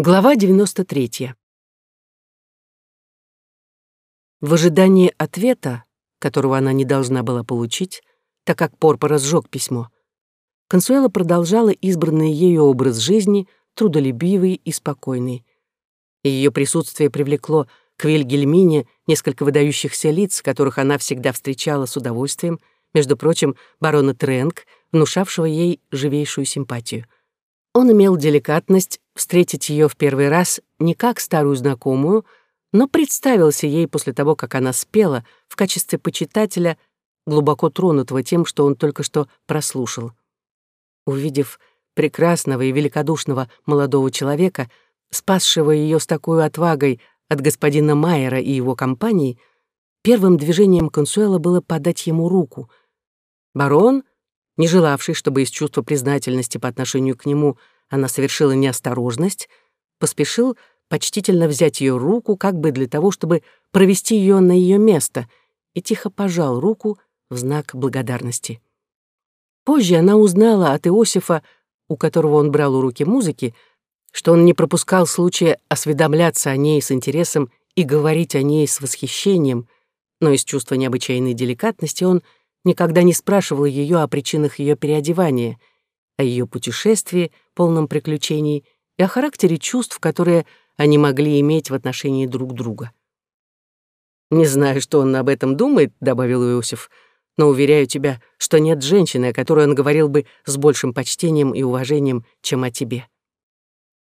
Глава 93. В ожидании ответа, которого она не должна была получить, так как Порпора сжег письмо, Консуэла продолжала избранный ею образ жизни, трудолюбивый и спокойный. Ее присутствие привлекло к Вильгельмине несколько выдающихся лиц, которых она всегда встречала с удовольствием, между прочим, барона Тренк, внушавшего ей живейшую симпатию — он имел деликатность встретить ее в первый раз не как старую знакомую, но представился ей после того, как она спела, в качестве почитателя, глубоко тронутого тем, что он только что прослушал. Увидев прекрасного и великодушного молодого человека, спасшего ее с такой отвагой от господина Майера и его компании, первым движением Консуэла было подать ему руку. Барон — не желавший, чтобы из чувства признательности по отношению к нему она совершила неосторожность, поспешил почтительно взять ее руку, как бы для того, чтобы провести ее на ее место, и тихо пожал руку в знак благодарности. Позже она узнала от Иосифа, у которого он брал уроки музыки, что он не пропускал случая осведомляться о ней с интересом и говорить о ней с восхищением, но из чувства необычайной деликатности он — никогда не спрашивал ее о причинах ее переодевания, о ее путешествии, полном приключений, и о характере чувств, которые они могли иметь в отношении друг друга. «Не знаю, что он об этом думает», — добавил Иосиф, «но уверяю тебя, что нет женщины, о которой он говорил бы с большим почтением и уважением, чем о тебе».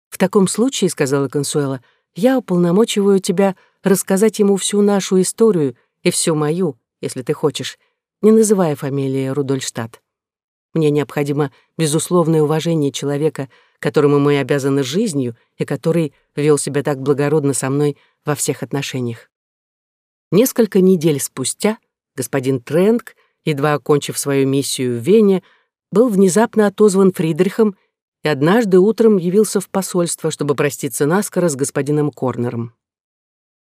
«В таком случае», — сказала Консуэла, «я уполномочиваю тебя рассказать ему всю нашу историю и всю мою, если ты хочешь, не называя фамилии Рудольштадт. Мне необходимо безусловное уважение человека, которому мы обязаны жизнью и который вел себя так благородно со мной во всех отношениях. Несколько недель спустя господин Тренк, едва окончив свою миссию в Вене, был внезапно отозван Фридрихом и однажды утром явился в посольство, чтобы проститься наскоро с господином Корнером.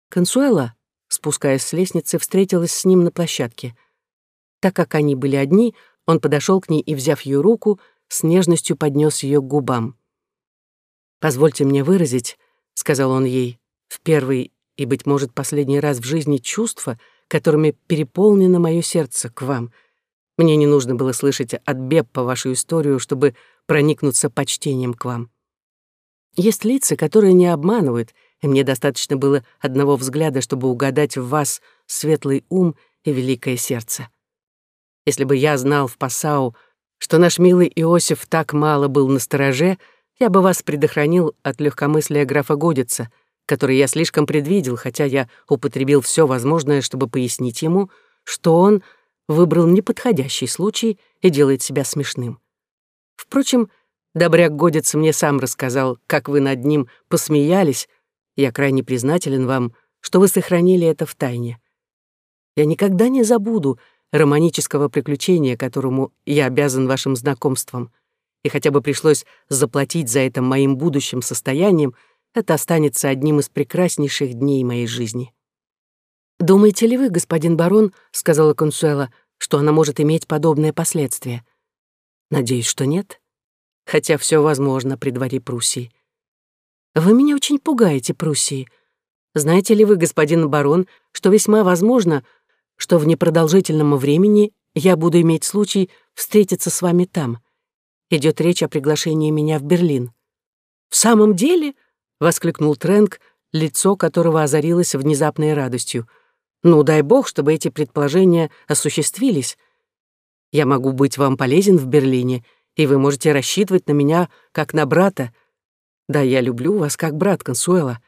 Консуэла, спускаясь с лестницы, встретилась с ним на площадке — так как они были одни, он подошел к ней и, взяв ее руку, с нежностью поднес ее к губам. «Позвольте мне выразить», — сказал он ей, — «в первый и, быть может, последний раз в жизни чувства, которыми переполнено мое сердце к вам. Мне не нужно было слышать от Беппа вашу историю, чтобы проникнуться почтением к вам. Есть лица, которые не обманывают, и мне достаточно было одного взгляда, чтобы угадать в вас светлый ум и великое сердце. Если бы я знал в Пасау, что наш милый Иосиф так мало был на стороже, я бы вас предохранил от легкомыслия графа Годица, который я слишком предвидел, хотя я употребил все возможное, чтобы пояснить ему, что он выбрал неподходящий случай и делает себя смешным. Впрочем, добряк Годец мне сам рассказал, как вы над ним посмеялись, я крайне признателен вам, что вы сохранили это в тайне. Я никогда не забуду, романического приключения, которому я обязан вашим знакомством, и хотя бы пришлось заплатить за это моим будущим состоянием, это останется одним из прекраснейших дней моей жизни. «Думаете ли вы, господин барон, — сказала Консуэла, — что она может иметь подобные последствия? Надеюсь, что нет, хотя все возможно при дворе Пруссии. Вы меня очень пугаете, Пруссии. Знаете ли вы, господин барон, что весьма возможно, что в непродолжительном времени я буду иметь случай встретиться с вами там. Идет речь о приглашении меня в Берлин. «В самом деле?» — воскликнул Тренк, лицо которого озарилось внезапной радостью. «Ну, дай бог, чтобы эти предположения осуществились. Я могу быть вам полезен в Берлине, и вы можете рассчитывать на меня как на брата. Да, я люблю вас как брат Консуэла.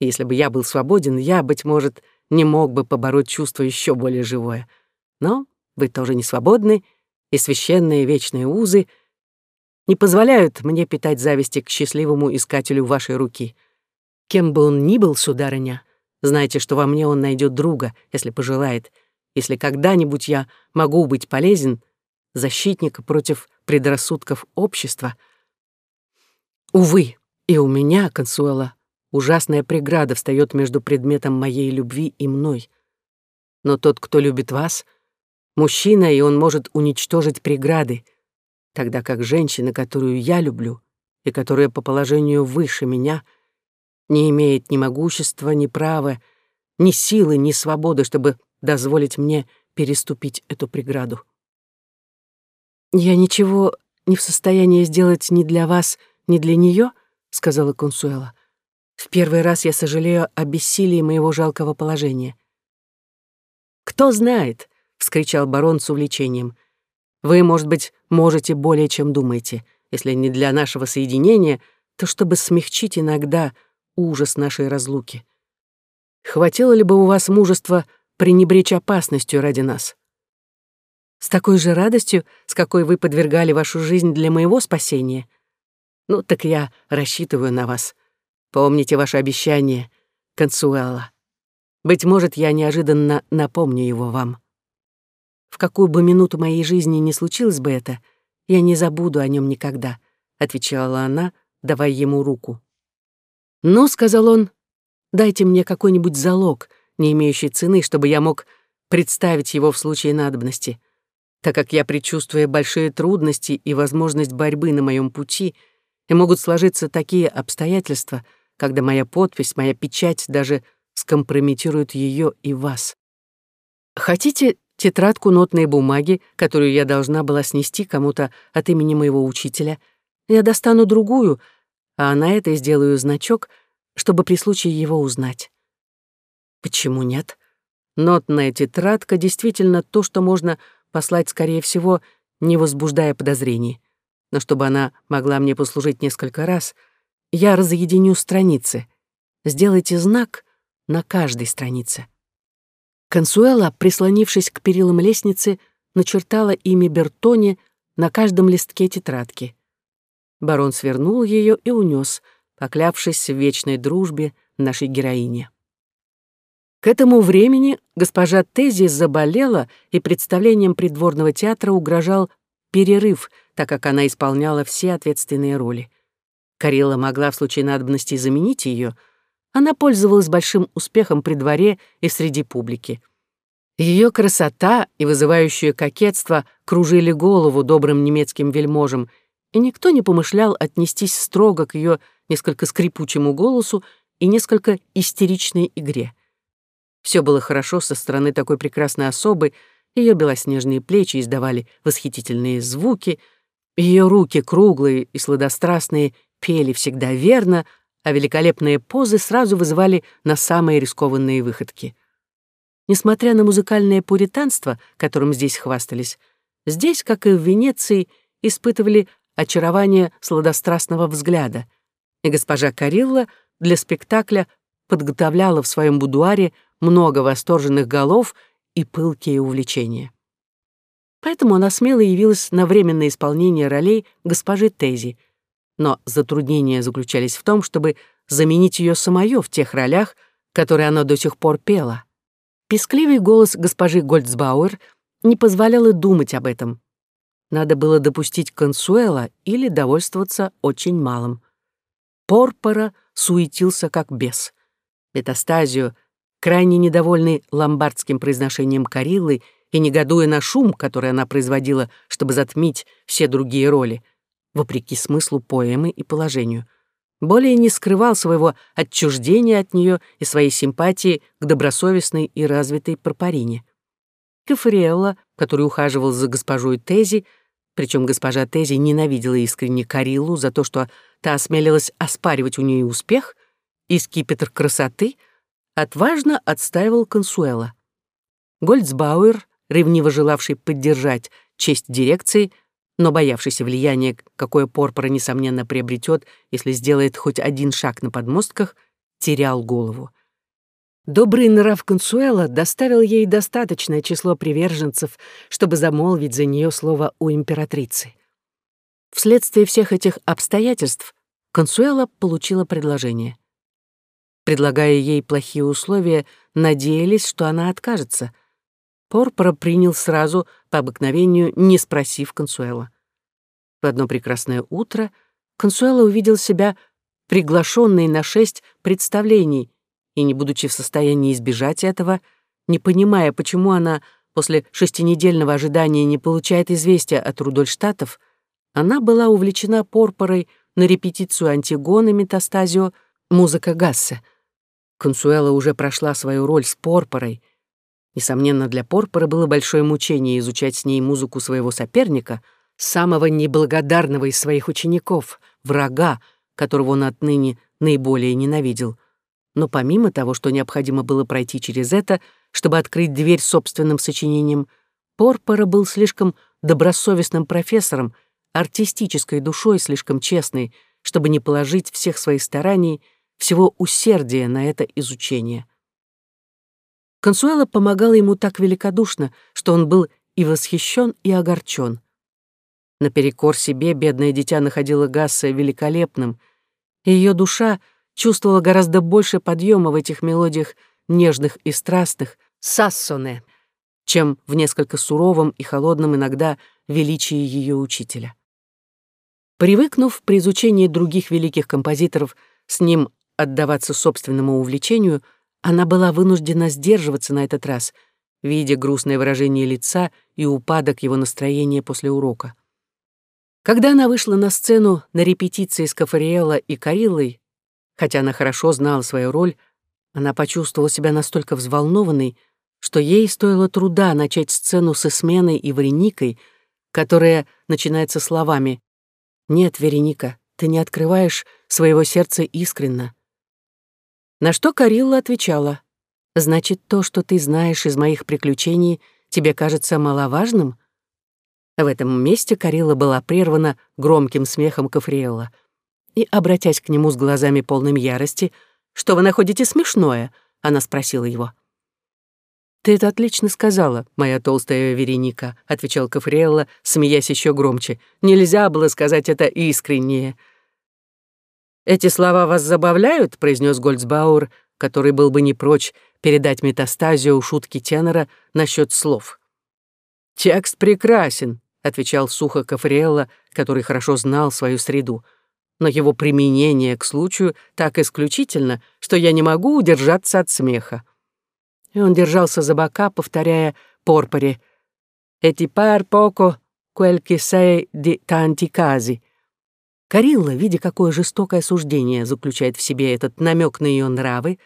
Если бы я был свободен, я, быть может, не мог бы побороть чувство еще более живое. Но вы тоже не свободны, и священные вечные узы не позволяют мне питать зависти к счастливому искателю вашей руки. Кем бы он ни был, сударыня, знайте, что во мне он найдет друга, если пожелает, если когда-нибудь я могу быть полезен, защитника против предрассудков общества. Увы, и у меня, Консуэла, Ужасная преграда встает между предметом моей любви и мной. Но тот, кто любит вас, мужчина, и он может уничтожить преграды, тогда как женщина, которую я люблю, и которая по положению выше меня, не имеет ни могущества, ни права, ни силы, ни свободы, чтобы дозволить мне переступить эту преграду. «Я ничего не в состоянии сделать ни для вас, ни для нее, сказала Консуэла. «В первый раз я сожалею о бессилии моего жалкого положения». «Кто знает», — вскричал барон с увлечением. «Вы, может быть, можете более, чем думаете. Если не для нашего соединения, то чтобы смягчить иногда ужас нашей разлуки. Хватило ли бы у вас мужества пренебречь опасностью ради нас? С такой же радостью, с какой вы подвергали вашу жизнь для моего спасения. Ну, так я рассчитываю на вас. Помните ваше обещание, Консуэла. Быть может, я неожиданно напомню его вам. В какую бы минуту моей жизни не случилось бы это, я не забуду о нем никогда, отвечала она, давая ему руку. «Ну», — сказал он, — «дайте мне какой-нибудь залог, не имеющий цены, чтобы я мог представить его в случае надобности. Так как я предчувствую большие трудности и возможность борьбы на моем пути, и могут сложиться такие обстоятельства, когда моя подпись, моя печать даже скомпрометируют ее и вас. Хотите тетрадку нотной бумаги, которую я должна была снести кому-то от имени моего учителя? Я достану другую, а на этой сделаю значок, чтобы при случае его узнать. Почему нет? Нотная тетрадка действительно то, что можно послать, скорее всего, не возбуждая подозрений. Но чтобы она могла мне послужить несколько раз, я разъединю страницы. Сделайте знак на каждой странице. Консуэла, прислонившись к перилам лестницы, начертала имя Бертони на каждом листке тетрадки. Барон свернул ее и унес, поклявшись в вечной дружбе нашей героине. К этому времени госпожа Тези заболела, и представлением придворного театра угрожал перерыв, так как она исполняла все ответственные роли. Карила могла в случае надобности заменить ее. Она пользовалась большим успехом при дворе и среди публики. Ее красота и вызывающее кокетство кружили голову добрым немецким вельможам — и никто не помышлял отнестись строго к ее несколько скрипучему голосу и несколько истеричной игре. Все было хорошо со стороны такой прекрасной особы, ее белоснежные плечи издавали восхитительные звуки, ее руки круглые и сладострастные пели всегда верно, а великолепные позы сразу вызывали на самые рискованные выходки. Несмотря на музыкальное пуританство, которым здесь хвастались, здесь, как и в Венеции, испытывали очарование сладострастного взгляда, и госпожа Карилла для спектакля подготовляла в своем будуаре много восторженных голов и пылкие увлечения. Поэтому она смело явилась на временное исполнение ролей госпожи Тези, но затруднения заключались в том, чтобы заменить ее самое в тех ролях, которые она до сих пор пела. Пескливый голос госпожи Гольцбауэр не позволял и думать об этом. Надо было допустить консуэла или довольствоваться очень малым. Порпора суетился как бес. Метастазию, крайне недовольный ломбардским произношением Кариллы и негодуя на шум, который она производила, чтобы затмить все другие роли, вопреки смыслу поэмы и положению, более не скрывал своего отчуждения от нее и своей симпатии к добросовестной и развитой Парпарине. Кафриэлла, который ухаживал за госпожой Тези, причем госпожа Тези ненавидела искренне Карилу за то, что та осмелилась оспаривать у нее успех, и скипетр красоты отважно отстаивал Консуэла. Гольцбауэр, ревниво желавший поддержать честь дирекции, но боявшийся влияния, какое Порпора, несомненно, приобретет, если сделает хоть один шаг на подмостках, терял голову. Добрый нрав Консуэла доставил ей достаточное число приверженцев, чтобы замолвить за нее слово у императрицы. Вследствие всех этих обстоятельств Консуэла получила предложение. Предлагая ей плохие условия, надеялись, что она откажется. Порпора принял сразу, по обыкновению, не спросив Консуэла. В одно прекрасное утро Консуэла увидел себя приглашенной на шесть представлений, и, не будучи в состоянии избежать этого, не понимая, почему она после шестинедельного ожидания не получает известия от Рудольштатов, она была увлечена Порпорой на репетицию Антигоны Метастазио музыка Гассе. Консуэла уже прошла свою роль с Порпорой. Несомненно, для Порпора было большое мучение изучать с ней музыку своего соперника, самого неблагодарного из своих учеников, врага, которого он отныне наиболее ненавидел. Но помимо того, что необходимо было пройти через это, чтобы открыть дверь собственным сочинением, Порпора был слишком добросовестным профессором, артистической душой слишком честной, чтобы не положить всех своих стараний, всего усердия на это изучение. Консуэла помогала ему так великодушно, что он был и восхищен, и огорчен. Наперекор себе бедное дитя находило Гасса великолепным, и ее душа чувствовала гораздо больше подъема в этих мелодиях нежных и страстных, сассоне, чем в несколько суровом и холодном иногда величии ее учителя. Привыкнув при изучении других великих композиторов с ним отдаваться собственному увлечению, она была вынуждена сдерживаться на этот раз, видя грустное выражение лица и упадок его настроения после урока. Когда она вышла на сцену на репетиции с Кафариэлло и Кариллой, хотя она хорошо знала свою роль, она почувствовала себя настолько взволнованной, что ей стоило труда начать сцену с Исменой и Вареникой, которая начинается словами «Нет, Вереника, ты не открываешь своего сердца искренно». На что Карилла отвечала, «Значит, то, что ты знаешь из моих приключений, тебе кажется маловажным?» В этом месте Карилла была прервана громким смехом Кафриэлла. И, обратясь к нему с глазами полными ярости, «Что вы находите смешное?» — она спросила его. «Ты это отлично сказала, моя толстая Вереника», — отвечал Кафриэлла, смеясь еще громче. «Нельзя было сказать это искреннее». «Эти слова вас забавляют?» — произнес Гольцбауэр, который был бы не прочь передать метастазию шутки тенора насчет слов. «Текст прекрасен», — отвечал сухо Кафриэлла, который хорошо знал свою среду. «Но его применение к случаю так исключительно, что я не могу удержаться от смеха» и он держался за бока, повторяя Порпоре «Эти пар поко quel che sei di tanti casi». Карилла, видя, какое жестокое суждение заключает в себе этот намек на ее нравы,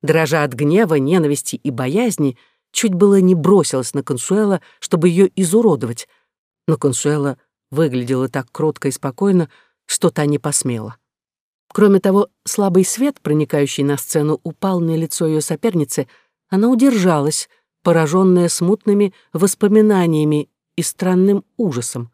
дрожа от гнева, ненависти и боязни, чуть было не бросилась на Консуэла, чтобы ее изуродовать. Но Консуэла выглядела так кротко и спокойно, что та не посмела. Кроме того, слабый свет, проникающий на сцену, упал на лицо ее соперницы — она удержалась, пораженная смутными воспоминаниями и странным ужасом.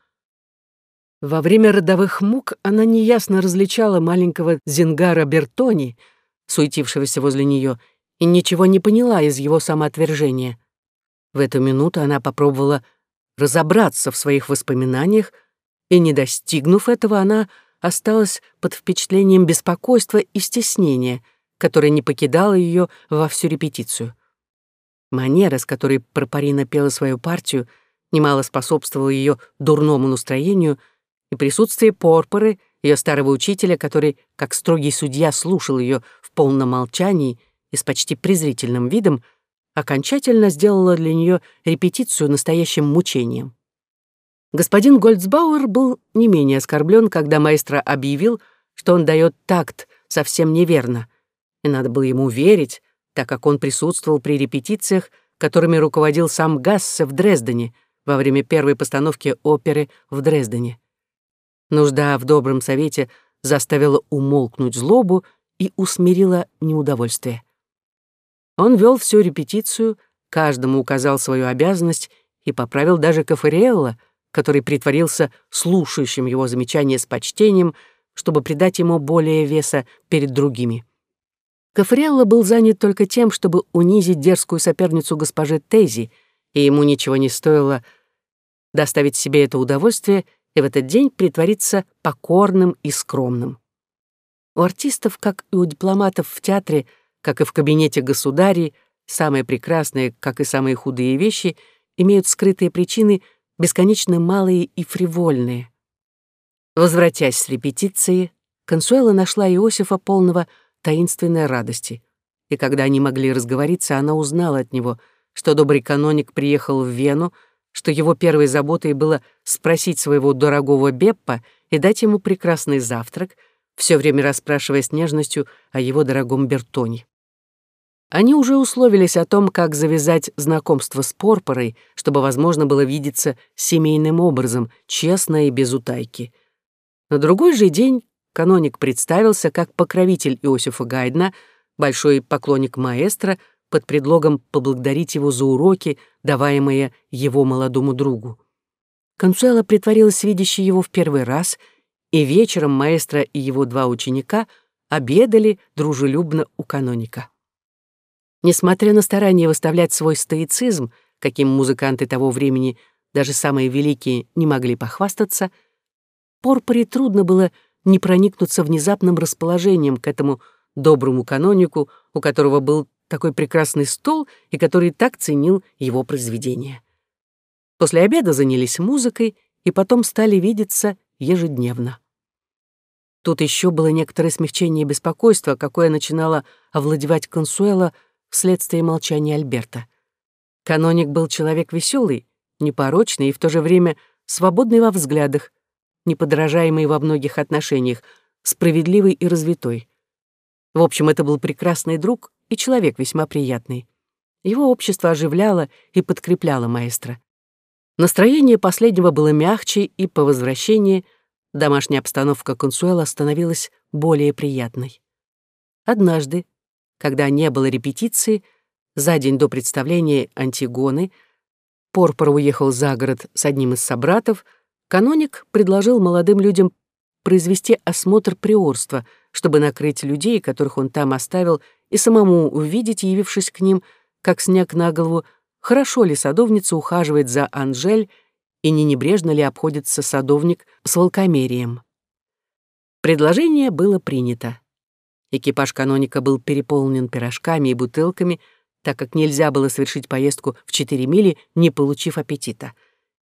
Во время родовых мук она неясно различала маленького Зингара Бертони, суетившегося возле нее, и ничего не поняла из его самоотвержения. В эту минуту она попробовала разобраться в своих воспоминаниях, и, не достигнув этого, она осталась под впечатлением беспокойства и стеснения, которое не покидало ее во всю репетицию. Манера, с которой Пропарина пела свою партию, немало способствовала ее дурному настроению, и присутствие Порпоры, ее старого учителя, который, как строгий судья, слушал ее в полном молчании и с почти презрительным видом, окончательно сделало для нее репетицию настоящим мучением. Господин Гольцбауэр был не менее оскорблен, когда маэстро объявил, что он дает такт совсем неверно, и надо было ему верить, так как он присутствовал при репетициях, которыми руководил сам Гассе в Дрездене во время первой постановки оперы в Дрездене. Нужда в добром совете заставила умолкнуть злобу и усмирила неудовольствие. Он вел всю репетицию, каждому указал свою обязанность и поправил даже Кафариэлла, который притворился слушающим его замечания с почтением, чтобы придать ему более веса перед другими. Кафриэлло был занят только тем, чтобы унизить дерзкую соперницу госпожи Тейзи, и ему ничего не стоило доставить себе это удовольствие и в этот день притвориться покорным и скромным. У артистов, как и у дипломатов в театре, как и в кабинете государей, самые прекрасные, как и самые худые вещи, имеют скрытые причины, бесконечно малые и фривольные. Возвратясь с репетиции, Консуэла нашла Иосифа полного таинственной радости. И когда они могли разговориться, она узнала от него, что добрый каноник приехал в Вену, что его первой заботой было спросить своего дорогого Беппа и дать ему прекрасный завтрак, все время расспрашивая с нежностью о его дорогом Бертоне. Они уже условились о том, как завязать знакомство с Порпорой, чтобы возможно было видеться семейным образом, честно и без утайки. На другой же день каноник представился как покровитель Иосифа Гайдна, большой поклонник маэстро, под предлогом поблагодарить его за уроки, даваемые его молодому другу. Консуэла притворилась видящей его в первый раз, и вечером маэстро и его два ученика обедали дружелюбно у каноника. Несмотря на старание выставлять свой стоицизм, каким музыканты того времени, даже самые великие, не могли похвастаться, Порпоре трудно было не проникнуться внезапным расположением к этому доброму канонику, у которого был такой прекрасный стол и который так ценил его произведения. После обеда занялись музыкой и потом стали видеться ежедневно. Тут еще было некоторое смягчение беспокойства, какое начинало овладевать Консуэла вследствие молчания Альберта. Каноник был человек веселый, непорочный и в то же время свободный во взглядах, неподражаемый во многих отношениях, справедливый и развитой. В общем, это был прекрасный друг и человек весьма приятный. Его общество оживляло и подкрепляло маэстро. Настроение последнего было мягче, и по возвращении домашняя обстановка Консуэла становилась более приятной. Однажды, когда не было репетиции, за день до представления Антигоны, Порпор уехал за город с одним из собратов — Каноник предложил молодым людям произвести осмотр приорства, чтобы накрыть людей, которых он там оставил, и самому увидеть, явившись к ним, как снег на голову, хорошо ли садовница ухаживает за Анжель и не небрежно ли обходится садовник с волкомерием. Предложение было принято. Экипаж каноника был переполнен пирожками и бутылками, так как нельзя было совершить поездку в 4 мили, не получив аппетита —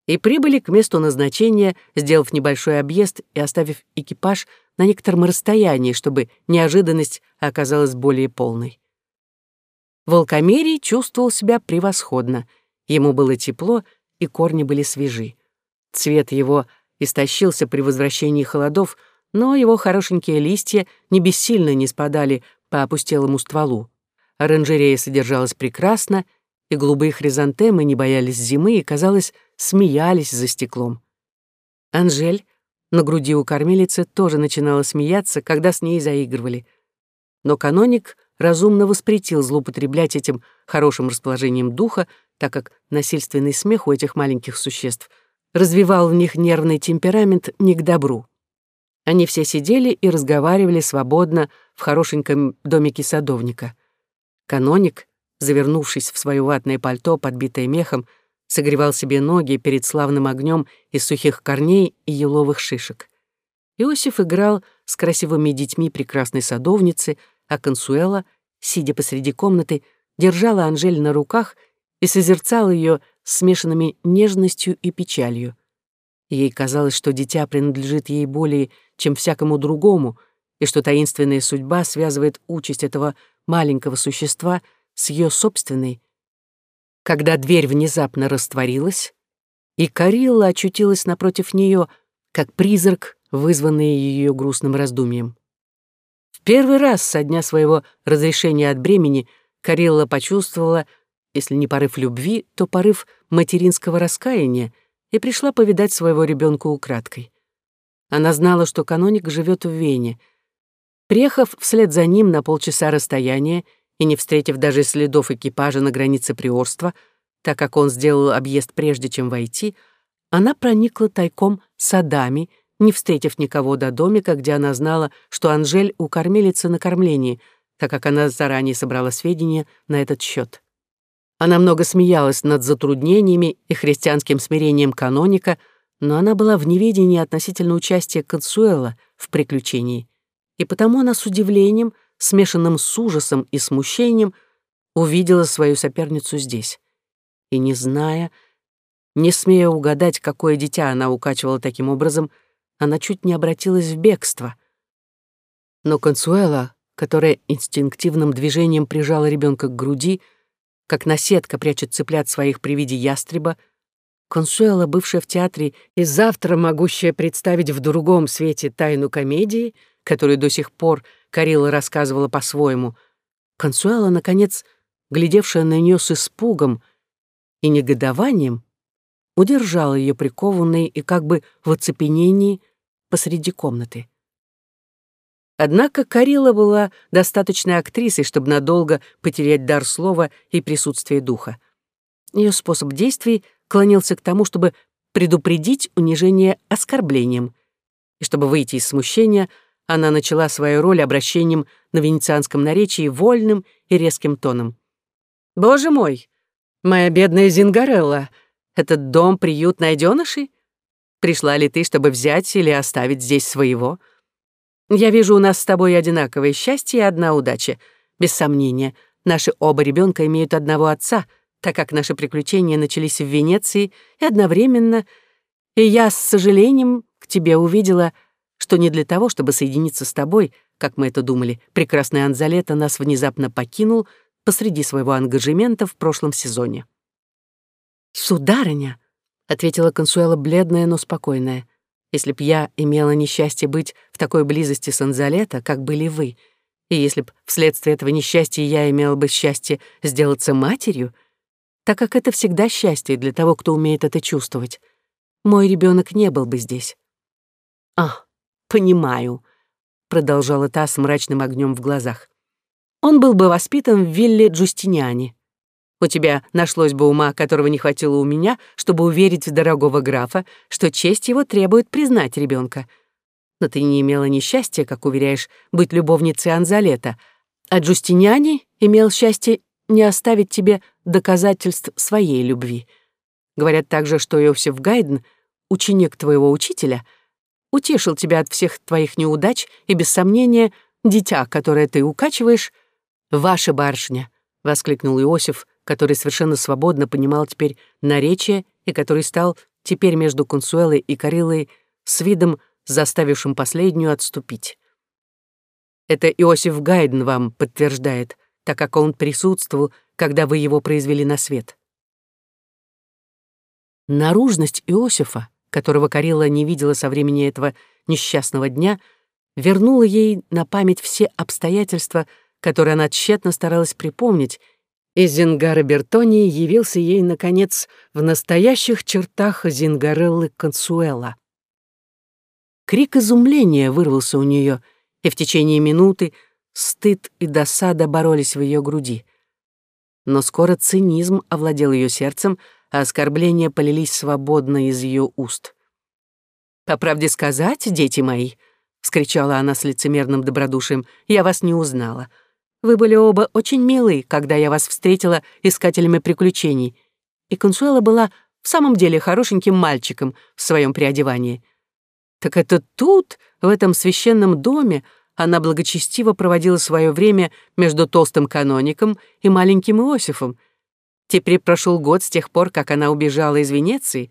и прибыли к месту назначения, сделав небольшой объезд и оставив экипаж на некотором расстоянии, чтобы неожиданность оказалась более полной. Волкомерий чувствовал себя превосходно. Ему было тепло, и корни были свежи. Цвет его истощился при возвращении холодов, но его хорошенькие листья не бессильно не спадали по опустелому стволу. Оранжерея содержалась прекрасно, и голубые хризантемы не боялись зимы и, казалось, смеялись за стеклом. Анжель на груди у кормилицы тоже начинала смеяться, когда с ней заигрывали. Но каноник разумно воспретил злоупотреблять этим хорошим расположением духа, так как насильственный смех у этих маленьких существ развивал в них нервный темперамент не к добру. Они все сидели и разговаривали свободно в хорошеньком домике садовника. Каноник, завернувшись в свое ватное пальто, подбитое мехом, согревал себе ноги перед славным огнем из сухих корней и еловых шишек. Иосиф играл с красивыми детьми прекрасной садовницы, а Консуэла, сидя посреди комнаты, держала Анжель на руках и созерцала ее смешанными нежностью и печалью. Ей казалось, что дитя принадлежит ей более, чем всякому другому, и что таинственная судьба связывает участь этого маленького существа с ее собственной, когда дверь внезапно растворилась, и Карилла очутилась напротив нее, как призрак, вызванный ее грустным раздумьем. В первый раз со дня своего разрешения от бремени Карилла почувствовала, если не порыв любви, то порыв материнского раскаяния, и пришла повидать своего ребенка украдкой. Она знала, что каноник живет в Вене. Приехав вслед за ним на полчаса расстояния и не встретив даже следов экипажа на границе приорства, так как он сделал объезд прежде, чем войти, она проникла тайком садами, не встретив никого до домика, где она знала, что Анжель у кормилицы на кормлении, так как она заранее собрала сведения на этот счет. Она много смеялась над затруднениями и христианским смирением каноника, но она была в неведении относительно участия Консуэла в приключении, и потому она с удивлением — смешанным с ужасом и смущением, увидела свою соперницу здесь. И не зная, не смея угадать, какое дитя она укачивала таким образом, она чуть не обратилась в бегство. Но Консуэла, которая инстинктивным движением прижала ребенка к груди, как наседка прячет цыплят своих при виде ястреба, Консуэла, бывшая в театре и завтра могущая представить в другом свете тайну комедии — которую до сих пор Карила рассказывала по-своему, Консуэла, наконец, глядевшая на нее с испугом и негодованием, удержала ее прикованной и как бы в оцепенении посреди комнаты. Однако Карила была достаточной актрисой, чтобы надолго потерять дар слова и присутствие духа. Ее способ действий клонился к тому, чтобы предупредить унижение оскорблением. И чтобы выйти из смущения, она начала свою роль обращением на венецианском наречии вольным и резким тоном. «Боже мой! Моя бедная Зингарелла! Этот дом — приют найденышей? Пришла ли ты, чтобы взять или оставить здесь своего?» Я вижу, у нас с тобой одинаковое счастье и одна удача. Без сомнения, наши оба ребенка имеют одного отца, так как наши приключения начались в Венеции и одновременно, и я с сожалением к тебе увидела, что не для того, чтобы соединиться с тобой, как мы это думали, прекрасный Анзалета нас внезапно покинул посреди своего ангажемента в прошлом сезоне. «Сударыня», — ответила Консуэла бледная, но спокойная, — если б я имела несчастье быть в такой близости с Анзалета, как были вы, и если б вследствие этого несчастья я имела бы счастье сделаться матерью, так как это всегда счастье для того, кто умеет это чувствовать, мой ребенок не был бы здесь. «А, понимаю», — продолжала та с мрачным огнем в глазах. «Он был бы воспитан в вилле Джустиниане. У тебя нашлось бы ума, которого не хватило у меня, чтобы уверить дорогого графа, что честь его требует признать ребенка. Но ты не имела несчастья, как уверяешь, быть любовницей Анзалета, а Джустиниани имел счастье не оставить тебе доказательств своей любви. Говорят также, что Иосиф Гайден, ученик твоего учителя, утешил тебя от всех твоих неудач и, без сомнения, дитя, которое ты укачиваешь, ваша барышня, — воскликнул Иосиф, который совершенно свободно понимал теперь наречие и который стал теперь между Консуэлой и Карилой с видом, заставившим последнюю отступить. Это Иосиф Гайден вам подтверждает, так как он присутствовал, когда вы его произвели на свет. Наружность Иосифа, которого Карила не видела со времени этого несчастного дня, вернула ей на память все обстоятельства, которые она тщетно старалась припомнить и Зингара Бертони явился ей, наконец, в настоящих чертах Зингареллы Консуэла. Крик изумления вырвался у нее, и в течение минуты стыд и досада боролись в ее груди. Но скоро цинизм овладел ее сердцем, а оскорбления полились свободно из ее уст. «По правде сказать, дети мои», — вскричала она с лицемерным добродушием, — «я вас не узнала». Вы были оба очень милы, когда я вас встретила искателями приключений. И Консуэла была в самом деле хорошеньким мальчиком в своем приодевании. Так это тут, в этом священном доме, она благочестиво проводила свое время между толстым каноником и маленьким Иосифом. Теперь прошел год с тех пор, как она убежала из Венеции.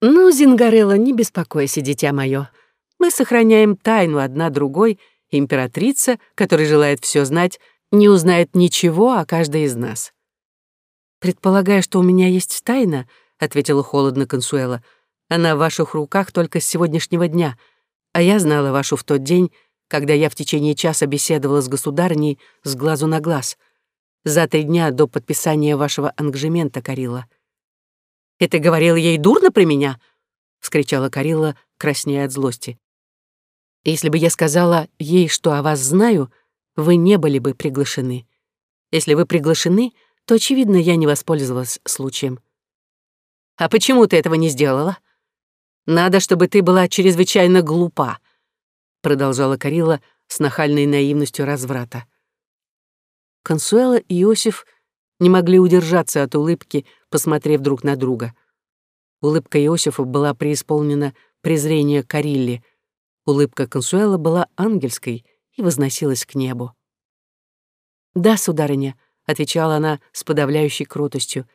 Ну, Зингарелла, не беспокойся, дитя мое. Мы сохраняем тайну одна другой, императрица, которая желает все знать, не узнает ничего о каждой из нас. «Предполагая, что у меня есть тайна», — ответила холодно Консуэла, «она в ваших руках только с сегодняшнего дня, а я знала вашу в тот день, когда я в течение часа беседовала с государыней с глазу на глаз, за три дня до подписания вашего ангажемента, Карила». «И ты говорила ей дурно про меня?» — вскричала Карила, краснея от злости. «Если бы я сказала ей, что о вас знаю», — вы не были бы приглашены. Если вы приглашены, то, очевидно, я не воспользовалась случаем. А почему ты этого не сделала? Надо, чтобы ты была чрезвычайно глупа, продолжала Карила с нахальной наивностью разврата. Консуэла и Иосиф не могли удержаться от улыбки, посмотрев друг на друга. Улыбка Иосифа была преисполнена презрения Карилле. Улыбка Консуэла была ангельской — и возносилась к небу. «Да, сударыня», — отвечала она с подавляющей крутостью,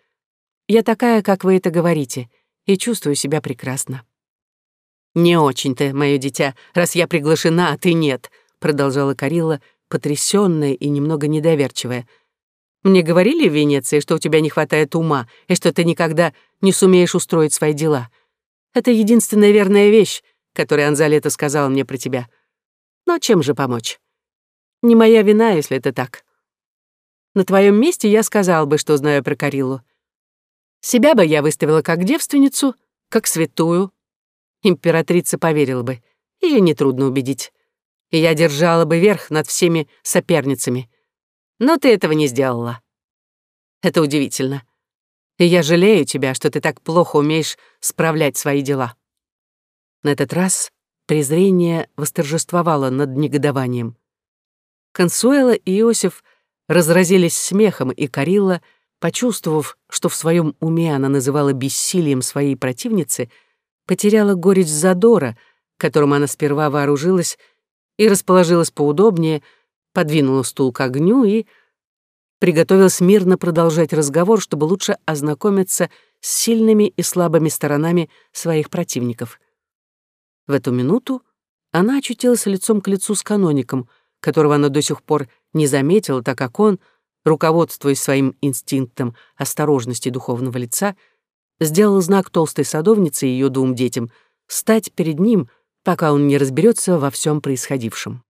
«я такая, как вы это говорите, и чувствую себя прекрасно». «Не очень-то, мое дитя, раз я приглашена, а ты нет», — продолжала Карилла, потрясённая и немного недоверчивая. «Мне говорили в Венеции, что у тебя не хватает ума и что ты никогда не сумеешь устроить свои дела. Это единственная верная вещь, которую Анзалета сказала мне про тебя. Но чем же помочь? Не моя вина, если это так. На твоем месте я сказал бы, что знаю про Карилу. Себя бы я выставила как девственницу, как святую. Императрица поверила бы. Ее нетрудно убедить. И я держала бы верх над всеми соперницами. Но ты этого не сделала. Это удивительно. И я жалею тебя, что ты так плохо умеешь справлять свои дела. На этот раз презрение восторжествовало над негодованием. Консуэла и Иосиф разразились смехом, и Карилла, почувствовав, что в своем уме она называла бессилием своей противницы, потеряла горечь задора, которым она сперва вооружилась и расположилась поудобнее, подвинула стул к огню и приготовилась мирно продолжать разговор, чтобы лучше ознакомиться с сильными и слабыми сторонами своих противников. В эту минуту она очутилась лицом к лицу с каноником, которого она до сих пор не заметила, так как он, руководствуясь своим инстинктом осторожности духовного лица, сделал знак толстой садовнице и ее двум детям стать перед ним, пока он не разберется во всем происходившем.